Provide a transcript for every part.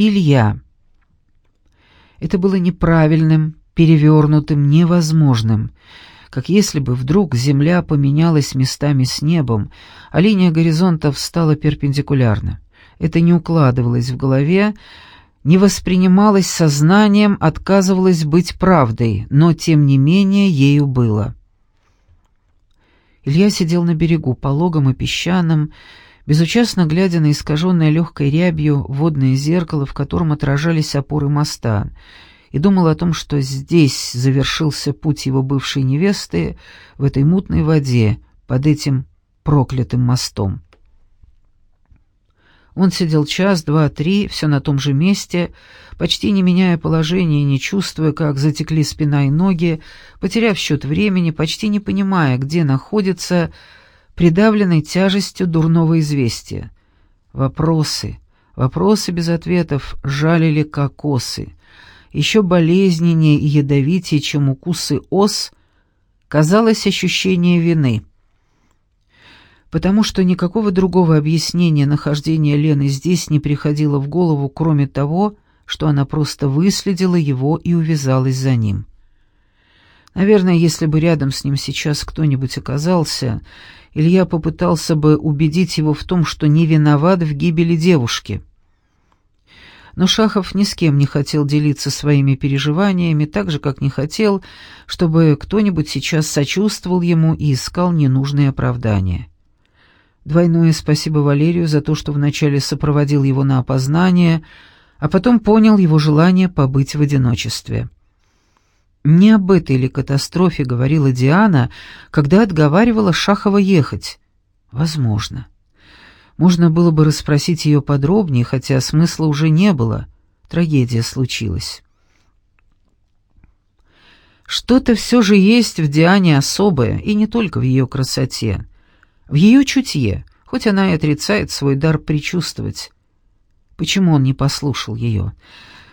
Илья. Это было неправильным, перевернутым, невозможным, как если бы вдруг земля поменялась местами с небом, а линия горизонтов стала перпендикулярна. Это не укладывалось в голове, не воспринималось сознанием, отказывалось быть правдой, но тем не менее ею было. Илья сидел на берегу, пологом и песчаным, безучастно глядя на искаженное легкой рябью водное зеркало, в котором отражались опоры моста, и думал о том, что здесь завершился путь его бывшей невесты в этой мутной воде под этим проклятым мостом. Он сидел час, два, три, все на том же месте, почти не меняя положения не чувствуя, как затекли спина и ноги, потеряв счет времени, почти не понимая, где находится, придавленный тяжестью дурного известия. Вопросы, вопросы без ответов жалили кокосы. Еще болезненнее и ядовитее, чем укусы ос, казалось ощущение вины — потому что никакого другого объяснения нахождения Лены здесь не приходило в голову, кроме того, что она просто выследила его и увязалась за ним. Наверное, если бы рядом с ним сейчас кто-нибудь оказался, Илья попытался бы убедить его в том, что не виноват в гибели девушки. Но Шахов ни с кем не хотел делиться своими переживаниями, так же, как не хотел, чтобы кто-нибудь сейчас сочувствовал ему и искал ненужные оправдания. Двойное спасибо Валерию за то, что вначале сопроводил его на опознание, а потом понял его желание побыть в одиночестве. Не об этой ли катастрофе говорила Диана, когда отговаривала Шахова ехать? Возможно. Можно было бы расспросить ее подробнее, хотя смысла уже не было. Трагедия случилась. Что-то все же есть в Диане особое, и не только в ее красоте в ее чутье, хоть она и отрицает свой дар предчувствовать. Почему он не послушал ее?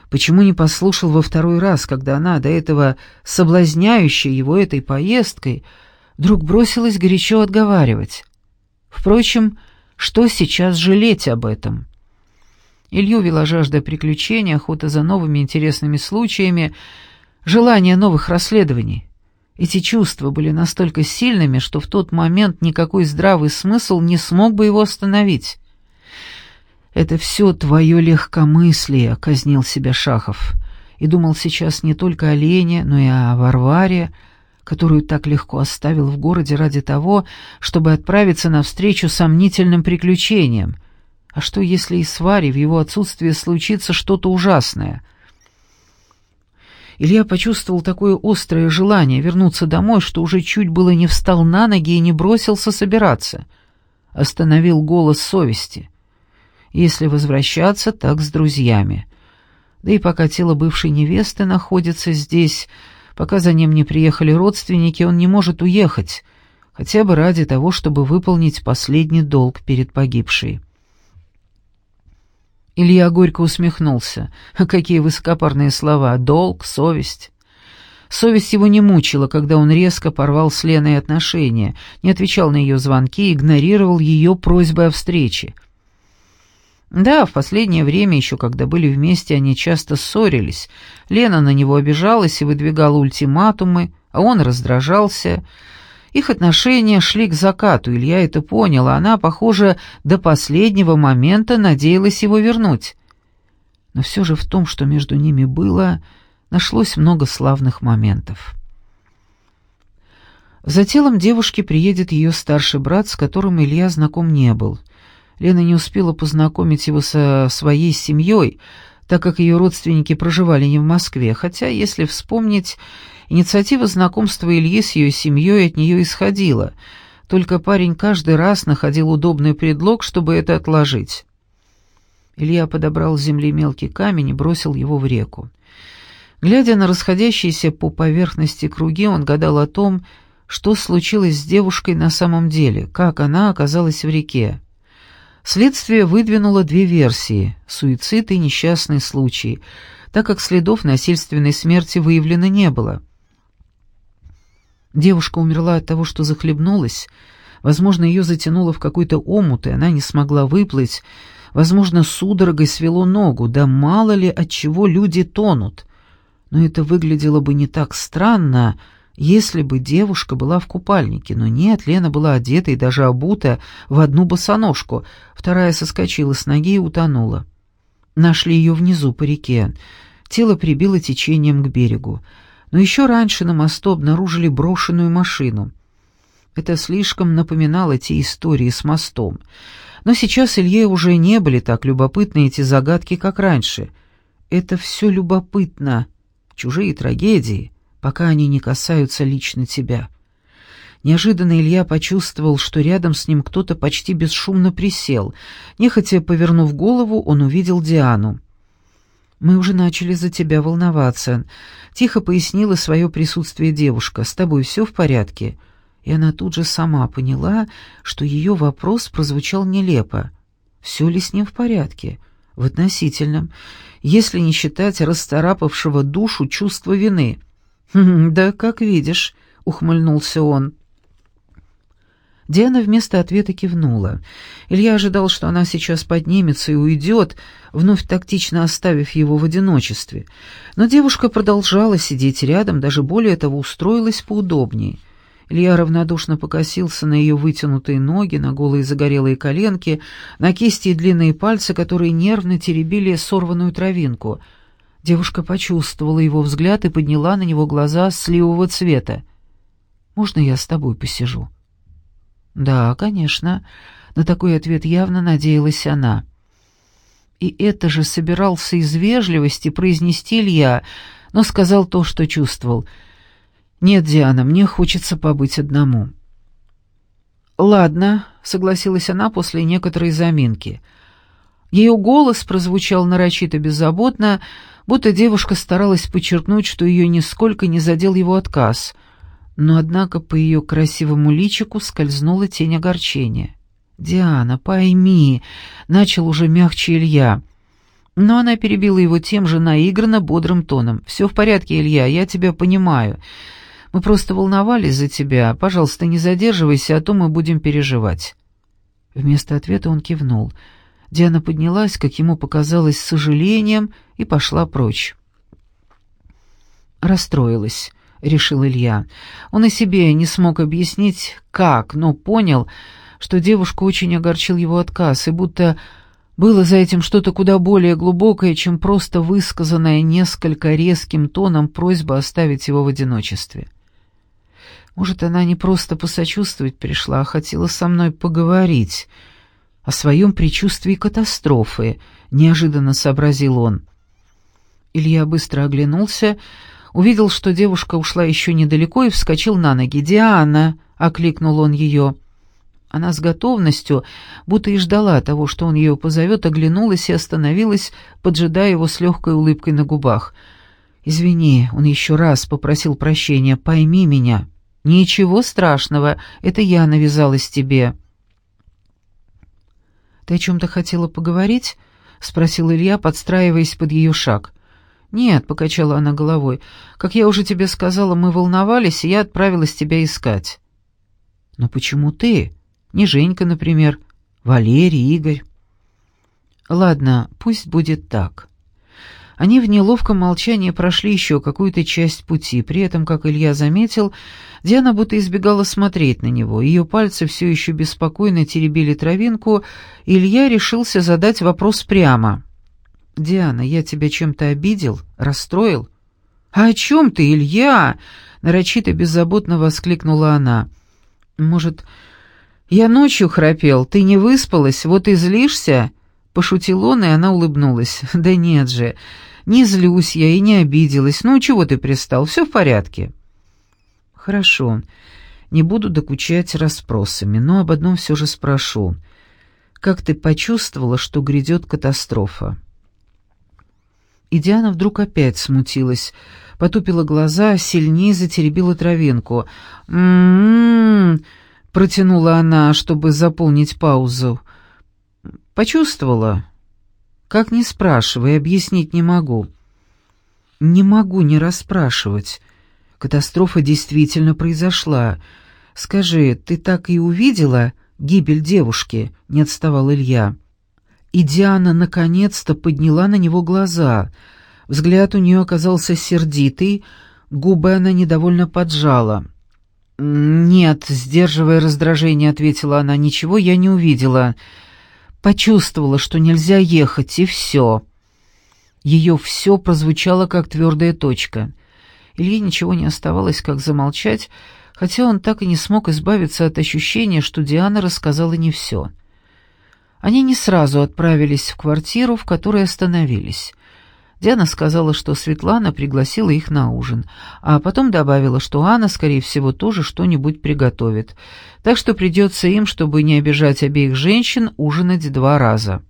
Почему не послушал во второй раз, когда она, до этого соблазняющая его этой поездкой, вдруг бросилась горячо отговаривать? Впрочем, что сейчас жалеть об этом? Илью вела жажда приключений, охота за новыми интересными случаями, желание новых расследований. Эти чувства были настолько сильными, что в тот момент никакой здравый смысл не смог бы его остановить. «Это все твое легкомыслие», — казнил себя Шахов, и думал сейчас не только о Лене, но и о Варваре, которую так легко оставил в городе ради того, чтобы отправиться навстречу сомнительным приключениям. А что, если и с Варей в его отсутствие случится что-то ужасное — Илья почувствовал такое острое желание вернуться домой, что уже чуть было не встал на ноги и не бросился собираться. Остановил голос совести. Если возвращаться, так с друзьями. Да и пока тело бывшей невесты находится здесь, пока за ним не приехали родственники, он не может уехать, хотя бы ради того, чтобы выполнить последний долг перед погибшей. Илья горько усмехнулся. Какие высокопарные слова. Долг, совесть. Совесть его не мучила, когда он резко порвал с Леной отношения, не отвечал на ее звонки, игнорировал ее просьбы о встрече. Да, в последнее время, еще когда были вместе, они часто ссорились. Лена на него обижалась и выдвигала ультиматумы, а он раздражался, их отношения шли к закату, Илья это понял, а она, похоже, до последнего момента надеялась его вернуть. Но все же в том, что между ними было, нашлось много славных моментов. За телом девушки приедет ее старший брат, с которым Илья знаком не был. Лена не успела познакомить его со своей семьей, так как ее родственники проживали не в Москве, хотя, если вспомнить, Инициатива знакомства Ильи с ее семьей от нее исходила, только парень каждый раз находил удобный предлог, чтобы это отложить. Илья подобрал с земли мелкий камень и бросил его в реку. Глядя на расходящиеся по поверхности круги, он гадал о том, что случилось с девушкой на самом деле, как она оказалась в реке. Следствие выдвинуло две версии — суицид и несчастный случай, так как следов насильственной смерти выявлено не было — Девушка умерла от того, что захлебнулась. Возможно, ее затянуло в какой-то омут, и она не смогла выплыть. Возможно, судорогой свело ногу, да мало ли от чего люди тонут. Но это выглядело бы не так странно, если бы девушка была в купальнике, но нет, Лена была одета и даже обута в одну босоножку, вторая соскочила с ноги и утонула. Нашли ее внизу по реке. Тело прибило течением к берегу. Но еще раньше на мосту обнаружили брошенную машину. Это слишком напоминало те истории с мостом. Но сейчас Илье уже не были так любопытны эти загадки, как раньше. Это все любопытно. Чужие трагедии пока они не касаются лично тебя. Неожиданно Илья почувствовал, что рядом с ним кто-то почти бесшумно присел. Нехотя повернув голову, он увидел Диану. «Мы уже начали за тебя волноваться», — тихо пояснила свое присутствие девушка. «С тобой все в порядке?» И она тут же сама поняла, что ее вопрос прозвучал нелепо. «Все ли с ним в порядке?» «В относительном, если не считать расторапавшего душу чувства вины». «Да, как видишь», — ухмыльнулся он. Диана вместо ответа кивнула. Илья ожидал, что она сейчас поднимется и уйдет, вновь тактично оставив его в одиночестве. Но девушка продолжала сидеть рядом, даже более того, устроилась поудобнее. Илья равнодушно покосился на ее вытянутые ноги, на голые загорелые коленки, на кисти и длинные пальцы, которые нервно теребили сорванную травинку — Девушка почувствовала его взгляд и подняла на него глаза сливового цвета. «Можно я с тобой посижу?» «Да, конечно». На такой ответ явно надеялась она. И это же собирался из вежливости произнести Илья, но сказал то, что чувствовал. «Нет, Диана, мне хочется побыть одному». «Ладно», — согласилась она после некоторой заминки. Ее голос прозвучал нарочито беззаботно, будто девушка старалась подчеркнуть, что ее нисколько не задел его отказ, но однако по ее красивому личику скользнула тень огорчения. «Диана, пойми», — начал уже мягче Илья. Но она перебила его тем же наигранно бодрым тоном. «Все в порядке, Илья, я тебя понимаю. Мы просто волновались за тебя. Пожалуйста, не задерживайся, а то мы будем переживать». Вместо ответа он кивнул — Диана поднялась, как ему показалось, с сожалением и пошла прочь. «Расстроилась», — решил Илья. Он и себе не смог объяснить, как, но понял, что девушку очень огорчил его отказ, и будто было за этим что-то куда более глубокое, чем просто высказанная несколько резким тоном просьба оставить его в одиночестве. Может, она не просто посочувствовать пришла, а хотела со мной поговорить — о своем предчувствии катастрофы, неожиданно сообразил он. Илья быстро оглянулся, увидел, что девушка ушла еще недалеко и вскочил на ноги. «Диана!» — окликнул он ее. Она с готовностью, будто и ждала того, что он ее позовет, оглянулась и остановилась, поджидая его с легкой улыбкой на губах. «Извини», — он еще раз попросил прощения, — «пойми меня». «Ничего страшного, это я навязалась тебе». «Ты о чем-то хотела поговорить?» — спросил Илья, подстраиваясь под ее шаг. «Нет», — покачала она головой, — «как я уже тебе сказала, мы волновались, и я отправилась тебя искать». «Но почему ты? Не Женька, например, Валерий, Игорь?» «Ладно, пусть будет так». Они в неловком молчании прошли еще какую-то часть пути, при этом, как Илья заметил, Диана будто избегала смотреть на него, ее пальцы все еще беспокойно теребили травинку, Илья решился задать вопрос прямо. «Диана, я тебя чем-то обидел? Расстроил?» «А о чем ты, Илья?» — нарочито беззаботно воскликнула она. «Может, я ночью храпел, ты не выспалась, вот и злишься?» Пошутил он, и она улыбнулась. «Да нет же, не злюсь я и не обиделась. Ну, чего ты пристал? Все в порядке». «Хорошо, не буду докучать расспросами, но об одном все же спрошу. Как ты почувствовала, что грядет катастрофа?» И Диана вдруг опять смутилась, потупила глаза, сильнее затеребила травинку. «М-м-м», протянула она, чтобы заполнить паузу. Почувствовала? Как не спрашивай, объяснить не могу. Не могу не расспрашивать. Катастрофа действительно произошла. Скажи, ты так и увидела гибель девушки? Не отставал Илья. И Диана наконец-то подняла на него глаза. Взгляд у нее оказался сердитый, губы она недовольно поджала. «Нет», — сдерживая раздражение, ответила она, — «ничего я не увидела. Почувствовала, что нельзя ехать, и все». Ее «все» прозвучало как твердая точка. Илье ничего не оставалось, как замолчать, хотя он так и не смог избавиться от ощущения, что Диана рассказала не все. Они не сразу отправились в квартиру, в которой остановились. Диана сказала, что Светлана пригласила их на ужин, а потом добавила, что Анна, скорее всего, тоже что-нибудь приготовит, так что придется им, чтобы не обижать обеих женщин, ужинать два раза.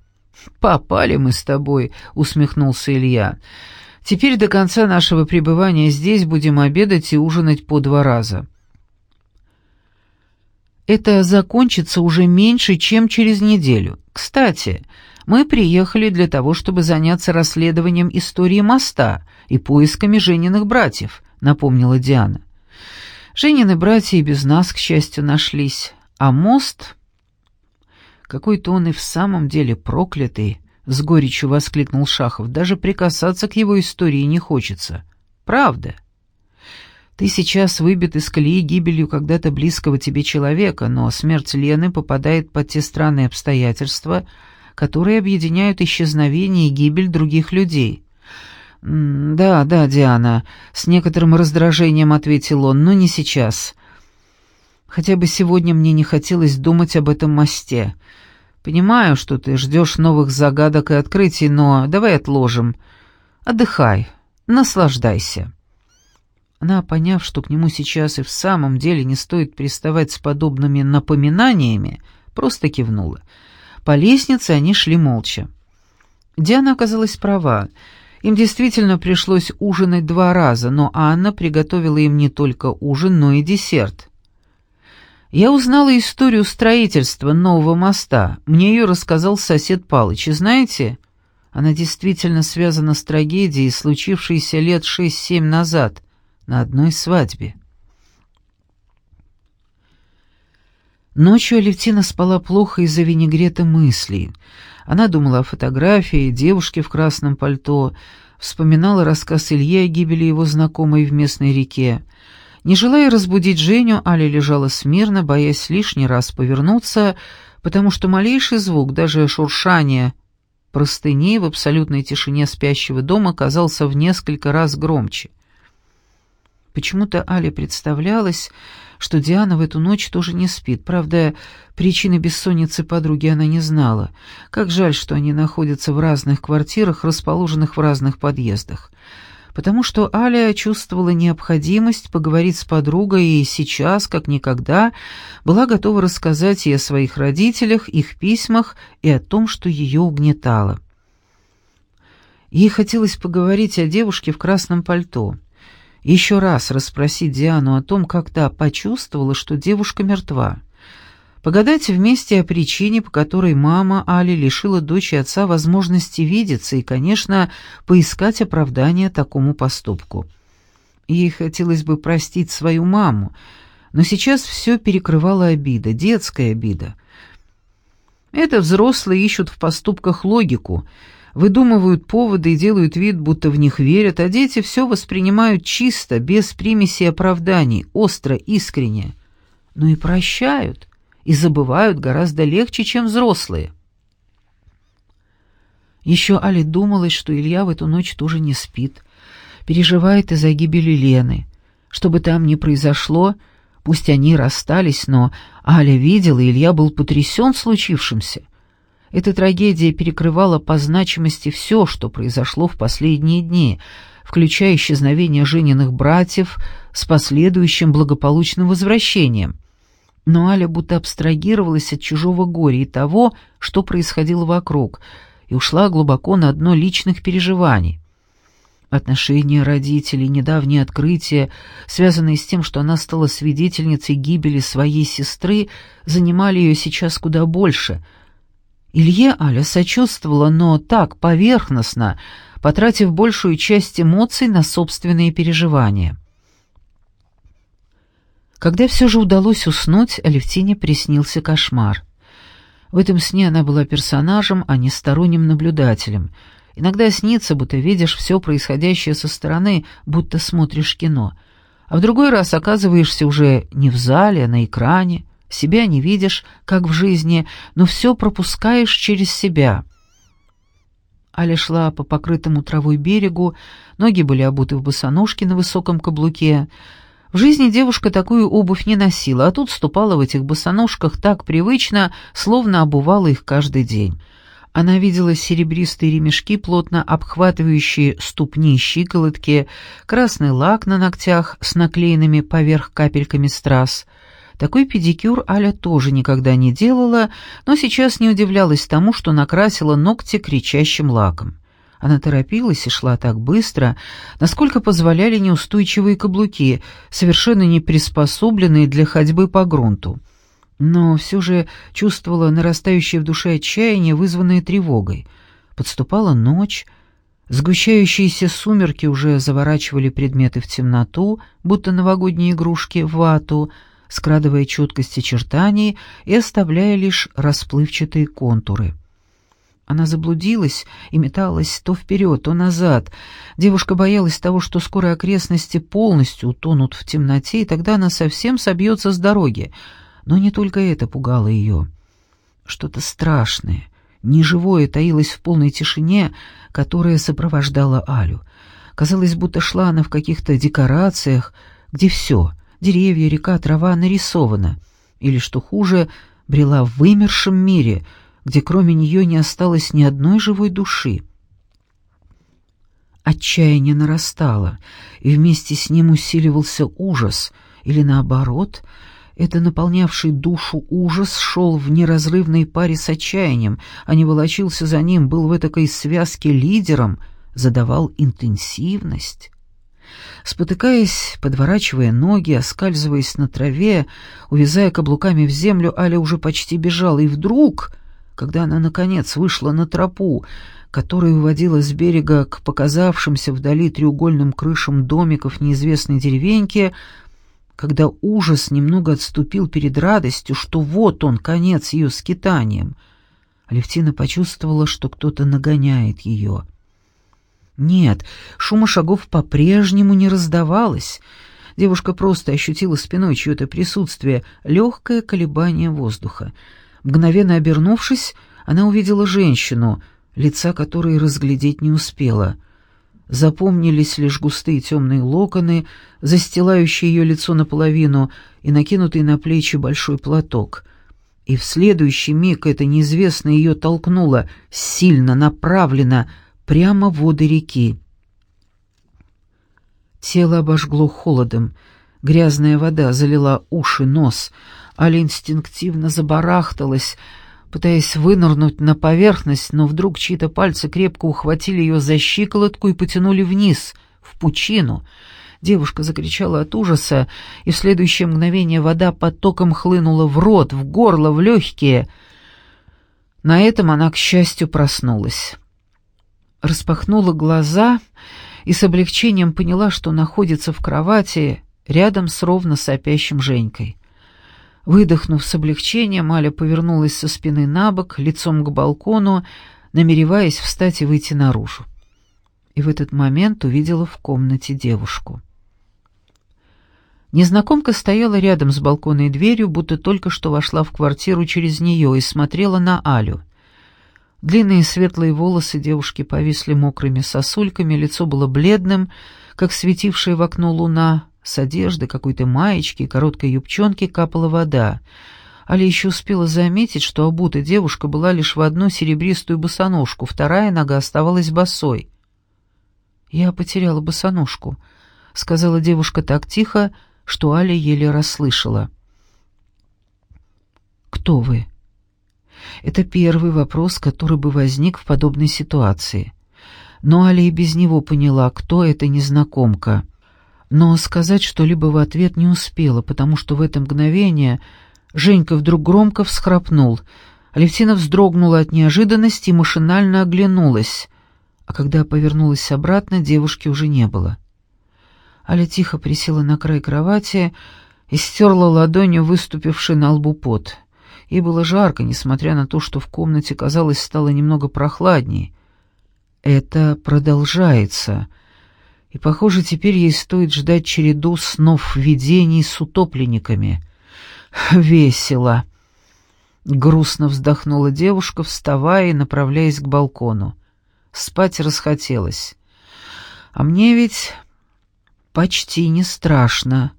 «Попали мы с тобой», — усмехнулся Илья. «Теперь до конца нашего пребывания здесь будем обедать и ужинать по два раза». Это закончится уже меньше, чем через неделю. Кстати, мы приехали для того, чтобы заняться расследованием истории моста и поисками Жениных братьев», — напомнила Диана. «Женины братья и без нас, к счастью, нашлись, а мост...» «Какой-то он и в самом деле проклятый», — с горечью воскликнул Шахов. «Даже прикасаться к его истории не хочется. Правда?» Ты сейчас выбит из колеи гибелью когда-то близкого тебе человека, но смерть Лены попадает под те странные обстоятельства, которые объединяют исчезновение и гибель других людей. «Да, да, Диана», — с некоторым раздражением ответил он, — «но не сейчас. Хотя бы сегодня мне не хотелось думать об этом мосте. Понимаю, что ты ждешь новых загадок и открытий, но давай отложим. Отдыхай, наслаждайся». Она, поняв, что к нему сейчас и в самом деле не стоит приставать с подобными напоминаниями, просто кивнула — по лестнице они шли молча. Диана оказалась права. Им действительно пришлось ужинать два раза, но Анна приготовила им не только ужин, но и десерт. Я узнала историю строительства нового моста. Мне ее рассказал сосед Палыч. И знаете, она действительно связана с трагедией, случившейся лет шесть-семь назад на одной свадьбе. Ночью Алевтина спала плохо из-за винегрета мыслей. Она думала о фотографии, девушке в красном пальто, вспоминала рассказ Ильи о гибели его знакомой в местной реке. Не желая разбудить Женю, Аля лежала смирно, боясь лишний раз повернуться, потому что малейший звук, даже шуршание простыни в абсолютной тишине спящего дома казался в несколько раз громче. Почему-то Але представлялось, что Диана в эту ночь тоже не спит. Правда, причины бессонницы подруги она не знала. Как жаль, что они находятся в разных квартирах, расположенных в разных подъездах. Потому что Аля чувствовала необходимость поговорить с подругой и сейчас, как никогда, была готова рассказать ей о своих родителях, их письмах и о том, что ее угнетало. Ей хотелось поговорить о девушке в красном пальто еще раз расспросить Диану о том, та почувствовала, что девушка мертва. Погадать вместе о причине, по которой мама Али лишила дочь и отца возможности видеться и, конечно, поискать оправдание такому поступку. Ей хотелось бы простить свою маму, но сейчас все перекрывала обида, детская обида. Это взрослые ищут в поступках логику — выдумывают поводы и делают вид, будто в них верят, а дети все воспринимают чисто, без примеси оправданий, остро, искренне. Но и прощают, и забывают гораздо легче, чем взрослые. Еще Али думалось, что Илья в эту ночь тоже не спит, переживает из-за гибели Лены. Что бы там ни произошло, пусть они расстались, но Аля видела, Илья был потрясен случившимся — эта трагедия перекрывала по значимости все, что произошло в последние дни, включая исчезновение Жениных братьев с последующим благополучным возвращением. Но Аля будто абстрагировалась от чужого горя и того, что происходило вокруг, и ушла глубоко на дно личных переживаний. Отношения родителей, недавние открытия, связанные с тем, что она стала свидетельницей гибели своей сестры, занимали ее сейчас куда больше — Илье Аля сочувствовала, но так, поверхностно, потратив большую часть эмоций на собственные переживания. Когда все же удалось уснуть, Алевтине приснился кошмар. В этом сне она была персонажем, а не сторонним наблюдателем. Иногда снится, будто видишь все происходящее со стороны, будто смотришь кино. А в другой раз оказываешься уже не в зале, а на экране. Себя не видишь, как в жизни, но все пропускаешь через себя. Аля шла по покрытому травой берегу, ноги были обуты в босоножки на высоком каблуке. В жизни девушка такую обувь не носила, а тут ступала в этих босоножках так привычно, словно обувала их каждый день. Она видела серебристые ремешки, плотно обхватывающие ступни и щиколотки, красный лак на ногтях с наклеенными поверх капельками страз. Такой педикюр Аля тоже никогда не делала, но сейчас не удивлялась тому, что накрасила ногти кричащим лаком. Она торопилась и шла так быстро, насколько позволяли неустойчивые каблуки, совершенно не приспособленные для ходьбы по грунту. Но все же чувствовала нарастающее в душе отчаяние, вызванное тревогой. Подступала ночь, сгущающиеся сумерки уже заворачивали предметы в темноту, будто новогодние игрушки в вату, скрадывая четкость очертаний и оставляя лишь расплывчатые контуры. Она заблудилась и металась то вперед, то назад. Девушка боялась того, что скоро окрестности полностью утонут в темноте, и тогда она совсем собьется с дороги. Но не только это пугало ее. Что-то страшное, неживое таилось в полной тишине, которая сопровождала Алю. Казалось, будто шла она в каких-то декорациях, где все — деревья, река, трава — нарисовано. Или, что хуже, брела в вымершем мире — где кроме нее не осталось ни одной живой души. Отчаяние нарастало, и вместе с ним усиливался ужас, или наоборот, это наполнявший душу ужас шел в неразрывной паре с отчаянием, а не волочился за ним, был в этой связке лидером, задавал интенсивность. Спотыкаясь, подворачивая ноги, оскальзываясь на траве, увязая каблуками в землю, Аля уже почти бежала, и вдруг когда она, наконец, вышла на тропу, которая уводила с берега к показавшимся вдали треугольным крышам домиков неизвестной деревеньки, когда ужас немного отступил перед радостью, что вот он, конец ее скитанием, Алевтина почувствовала, что кто-то нагоняет ее. Нет, шума шагов по-прежнему не раздавалось. Девушка просто ощутила спиной чье-то присутствие, легкое колебание воздуха — Мгновенно обернувшись, она увидела женщину, лица которой разглядеть не успела. Запомнились лишь густые темные локоны, застилающие ее лицо наполовину и накинутый на плечи большой платок. И в следующий миг это неизвестное ее толкнуло, сильно, направленно, прямо в воды реки. Тело обожгло холодом, грязная вода залила уши, нос — Аля инстинктивно забарахталась, пытаясь вынырнуть на поверхность, но вдруг чьи-то пальцы крепко ухватили ее за щиколотку и потянули вниз, в пучину. Девушка закричала от ужаса, и в следующее мгновение вода потоком хлынула в рот, в горло, в легкие. На этом она, к счастью, проснулась. Распахнула глаза и с облегчением поняла, что находится в кровати рядом с ровно сопящим Женькой. Выдохнув с облегчением, Аля повернулась со спины на бок, лицом к балкону, намереваясь встать и выйти наружу. И в этот момент увидела в комнате девушку. Незнакомка стояла рядом с балконной дверью, будто только что вошла в квартиру через нее и смотрела на Алю. Длинные светлые волосы девушки повисли мокрыми сосульками, лицо было бледным, как светившая в окно луна, с одежды, какой-то маечки и короткой юбчонки капала вода. Аля еще успела заметить, что обута девушка была лишь в одну серебристую босоножку, вторая нога оставалась босой. «Я потеряла босоножку», — сказала девушка так тихо, что Аля еле расслышала. «Кто вы?» Это первый вопрос, который бы возник в подобной ситуации. Но Аля и без него поняла, кто эта незнакомка — но сказать что-либо в ответ не успела, потому что в это мгновение Женька вдруг громко всхрапнул. Алевтина вздрогнула от неожиданности и машинально оглянулась, а когда повернулась обратно, девушки уже не было. Аля тихо присела на край кровати и стерла ладонью выступивший на лбу пот. Ей было жарко, несмотря на то, что в комнате, казалось, стало немного прохладнее. Это продолжается. И, похоже, теперь ей стоит ждать череду снов видений с утопленниками. Весело. Грустно вздохнула девушка, вставая и направляясь к балкону. Спать расхотелось. А мне ведь почти не страшно.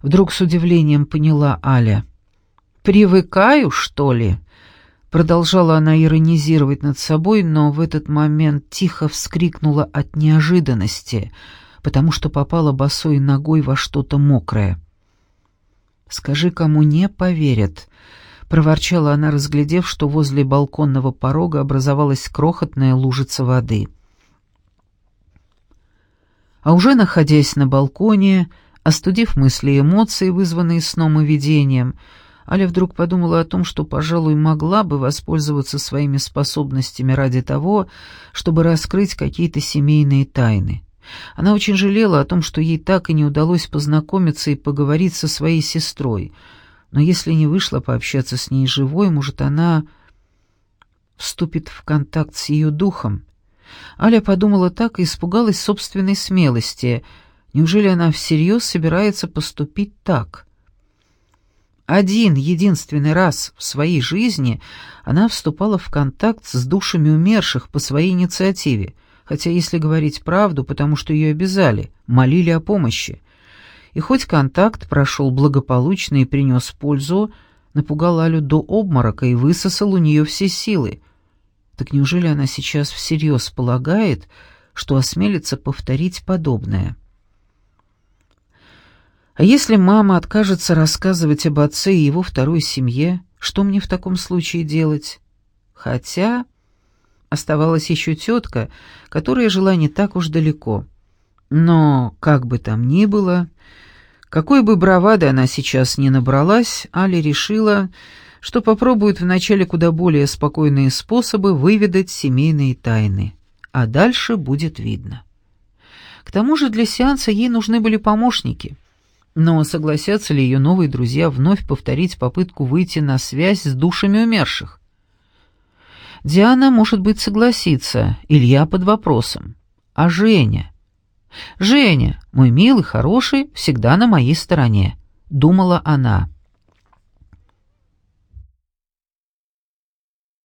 Вдруг с удивлением поняла Аля. «Привыкаю, что ли?» Продолжала она иронизировать над собой, но в этот момент тихо вскрикнула от неожиданности, потому что попала босой ногой во что-то мокрое. «Скажи, кому не поверят», — проворчала она, разглядев, что возле балконного порога образовалась крохотная лужица воды. А уже находясь на балконе, остудив мысли и эмоции, вызванные сном и видением, — Аля вдруг подумала о том, что, пожалуй, могла бы воспользоваться своими способностями ради того, чтобы раскрыть какие-то семейные тайны. Она очень жалела о том, что ей так и не удалось познакомиться и поговорить со своей сестрой. Но если не вышло пообщаться с ней живой, может, она вступит в контакт с ее духом. Аля подумала так и испугалась собственной смелости. Неужели она всерьез собирается поступить так? Один единственный раз в своей жизни она вступала в контакт с душами умерших по своей инициативе, хотя, если говорить правду, потому что ее обязали, молили о помощи. И хоть контакт прошел благополучно и принес пользу, напугал Алю до обморока и высосал у нее все силы. Так неужели она сейчас всерьез полагает, что осмелится повторить подобное? А если мама откажется рассказывать об отце и его второй семье, что мне в таком случае делать? Хотя оставалась еще тетка, которая жила не так уж далеко. Но, как бы там ни было, какой бы бравады она сейчас не набралась, Аля решила, что попробует вначале куда более спокойные способы выведать семейные тайны, а дальше будет видно. К тому же для сеанса ей нужны были помощники — но согласятся ли ее новые друзья вновь повторить попытку выйти на связь с душами умерших? Диана, может быть, согласится, Илья под вопросом. А Женя? Женя, мой милый, хороший, всегда на моей стороне, думала она.